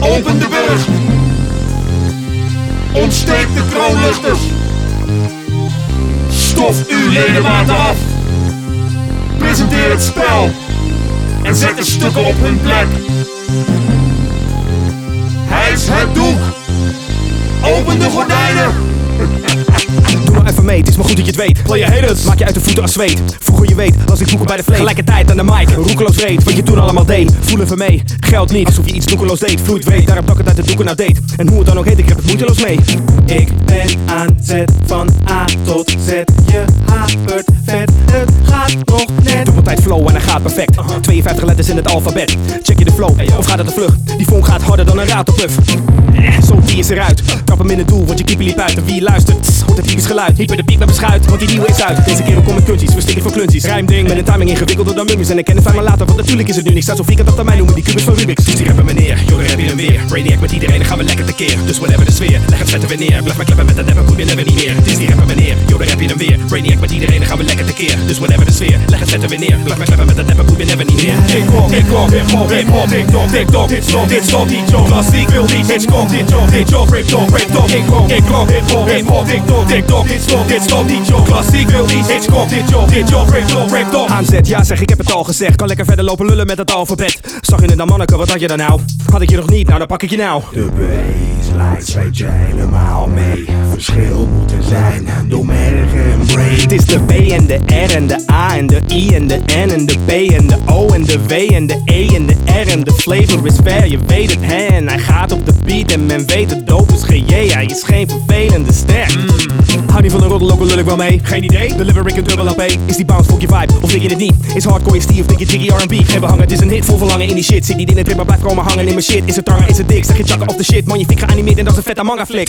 Open de burg. Ontsteek de kroonluchters. Stof uw ledematen af. Presenteer het spel. En zet de stukken op hun plek. Weet. Your haters, maak je uit de voeten als zweet. Vroeger je weet, las ik boeken bij de vlees. Gelijkertijd aan de mic, roekeloos reed. Wat je toen allemaal deed, voel even mee. Geld niet, alsof je iets doekeloos deed. Vloeit weet, daarom dat ik het uit de doeken nou deed. En hoe het dan ook heet, ik heb het moeiteloos mee. Ik ben aan zet van A tot Z. Je hapert vet, het gaat nog net. Flow en hij gaat perfect. 52 letters in het alfabet. Check je de flow, of gaat het te vlug? Die vonk gaat harder dan een ratelpuff. Eh, Zo die is eruit. Trap in het doel, want je keeper liep uit. En wie luistert, hoort het typisch geluid. Hyper de piep met beschuit, want die nieuwe is uit. Deze kerel komt met kunstjes, we stikken voor klunties. Rijmding met een timing ingewikkelder dan mummies. En ik ken het van me later, want natuurlijk is het nu niks. Staat zo vierkant achter mij noemen die kubus van Rubik's. Dus rappen meneer, joh, daar heb je hem weer. Brainiac met iedereen, dan gaan we lekker tekeer. Dus whatever de sfeer, leg het we neer. Blijf maar kleppen met de neppen, boeit me never niet meer. Het is die meneer, joh, heb je hem weer. Brainiac met iedereen, tekeer. Dus whatever de sfeer, leg het zetten we neer. Blijf maar kleppen met de neppen, boeit me never niet meer. Ik kom, ik kom, hip hop, hip hop, ik dom, ik dom, dit stop, dit stop, niet joh. Klassiek wil niet, dit komt, dit joh, dit joh, rip dom, rip dom. Ik kom, ik kom, hip hop, hip hop, ik dom, ik dom, dit stop, dit stop, niet joh. Klassiek wil niet, dit komt, dit joh, dit joh, rip dom, rip dom. Aanzet, ja zeg, ik heb het al gezegd. Kan lekker verder lopen lullen met het alfabet. Zag je het dan, manneke, wat had je dan nou? Had ik je nog niet, nou dan pak ik je nou. De baseline zet je helemaal mee. Verschil moet er zijn door merg en brain. Het is de B en de R en de A en de I en de N en de B en de O en de W en de E en de R en de flavor is fair, je weet het hè. En hij gaat op de beat en men weet het dope is GJ, hij is geen vervelende ster. Mm. Hou niet van een roddel, ook lul ik wel mee. Geen idee, de lyric een dubbel LP. Is die bounce voor je vibe, of denk je het niet? Is hardcore je Steve, of denk je jiggy R&B? Geen behangen, het is een hit vol verlangen in die shit. Zit niet in het rit, maar blijf komen hangen in mijn shit. Is het tanger, is het dik, zeg je chakken of de shit. Man, je fik geanimeerd en dat is een vette manga flik.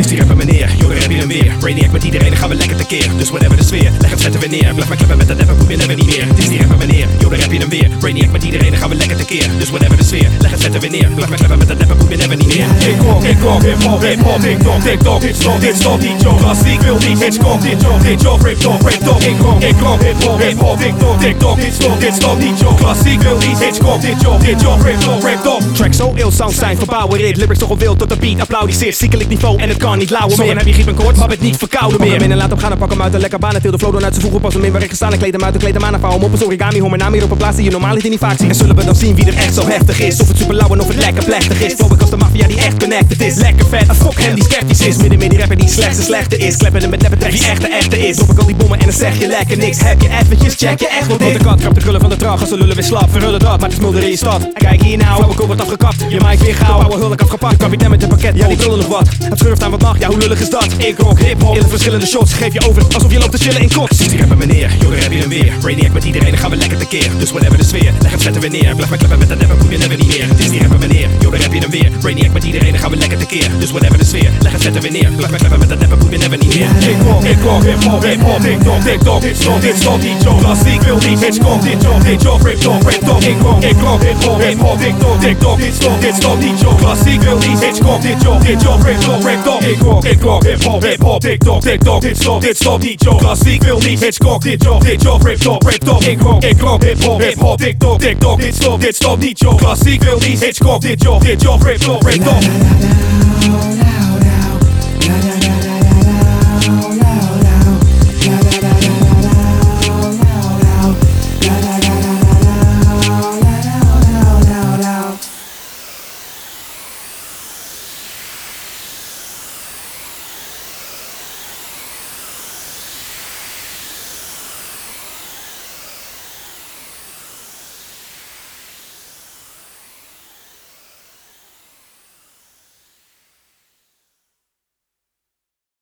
Je hem weer. Brainiac met iedereen, dan gaan we lekker tekeer. Dus whatever de sfeer, leg het zetten we neer. Blijf maar kleppen met de neppen, boeit me never niet meer. Het is die rapper meneer, joh, daar heb je hem weer. Brainiac met iedereen, dan gaan we lekker tekeer. Dus whatever de sfeer, leg het zetten we neer. Blijf maar kleppen met de neppen, boeit me never niet meer. Ik kom, ik kom, hip hop, hip hop, ik dom, ik dom, dit stop, dit stop, niet joh. Klassiek wil niet, dit komt, dit joh, dit dom, rip dom. Ik kom, ik kom, hip hop, ik dom, ik dom, dit stop, dit stop, niet joh. Klassiek wil niet, dit komt, dit joh, dit joh, rip dom, rip dom. Track zo ill, sound zijn, verbouwen it. Lyrics toch op tot de beat, applaudisseert. Ziekelijk niveau en het kan niet lauwen meer. Dan heb je griep en koorts, maar het niet verkouden meer. in en laat hem gaan en pak hem uit een lekker baan. En til de flow dan uit zijn voegen, pas hem in waar ik gestaan. En kleed hem uit, en kleed hem aan en vouw hem op. Een origami, hoor mijn naam hier op een plaats die je normaal niet in die vaak ziet. En zullen we dan zien wie er echt zo heftig is. Of het super lauw en of het lekker plechtig is. Flow ik als de maffia die echt connected is. Lekker vet, en fuck hem die sceptisch is. Midden met die rapper die slechtste slechte is. Kleppen hem met neppen trek wie echt de echte is. Drop ik al die bommen en dan zeg je lekker niks. Heb je eventjes, check je echt wel dit. de kat de krullen van de trag, als ze lullen weer slap. Verhullen dat, maar het smulder in je stad. Kijk hier nou, flauwekul wordt afgekapt. Je mic weer gauw, ouwe hulk afgepakt. Kapitein met een pakket, ja die brullen nog wat. Het schurft aan wat nacht, ja hoe lullig is dat? Ik rock hip-hop, in verschillende shots. Geef je over, alsof je loopt te chillen in kots. Zie die rapper meneer, joh daar heb je hem weer. Brainiac met iedereen, dan gaan we lekker tekeer. Dus whatever de sfeer, leg het zetten we neer. Blijf maar kleppen met de neppen, boeit je never niet meer. Het is die rapper meneer, joh daar heb je hem weer. Brainiac met iedereen, dan gaan we lekker tekeer. Dus whatever de sfeer, leg het zetten we neer. Blijf maar met de neppen, boeit je never niet meer. Ik kom, ik kom, hip hop, hip hop, ik dom, ik dom, dit dit joh. Klassiek wil niet, dit komt, dit joh, dit joh, rip dom, rip dom. Ik kom, ik kom, hip hop, hip hop, ik dom, ik dom, dit dit joh. Klassiek wil dit komt, dit joh, dit joh, dom. Ik ik hip hop, ik dom, ik dom, dit stop, dit stop, niet joh. Klassiek wil niet, komt, dit joh, dit joh, rip dom, rip dom. Ik kom, ik kom, hip hop, hip hop, ik dom, ik dom, dit stop, dit stop, niet joh. Klassiek wil niet, komt, dit joh, dit joh, rip dom, rip dom.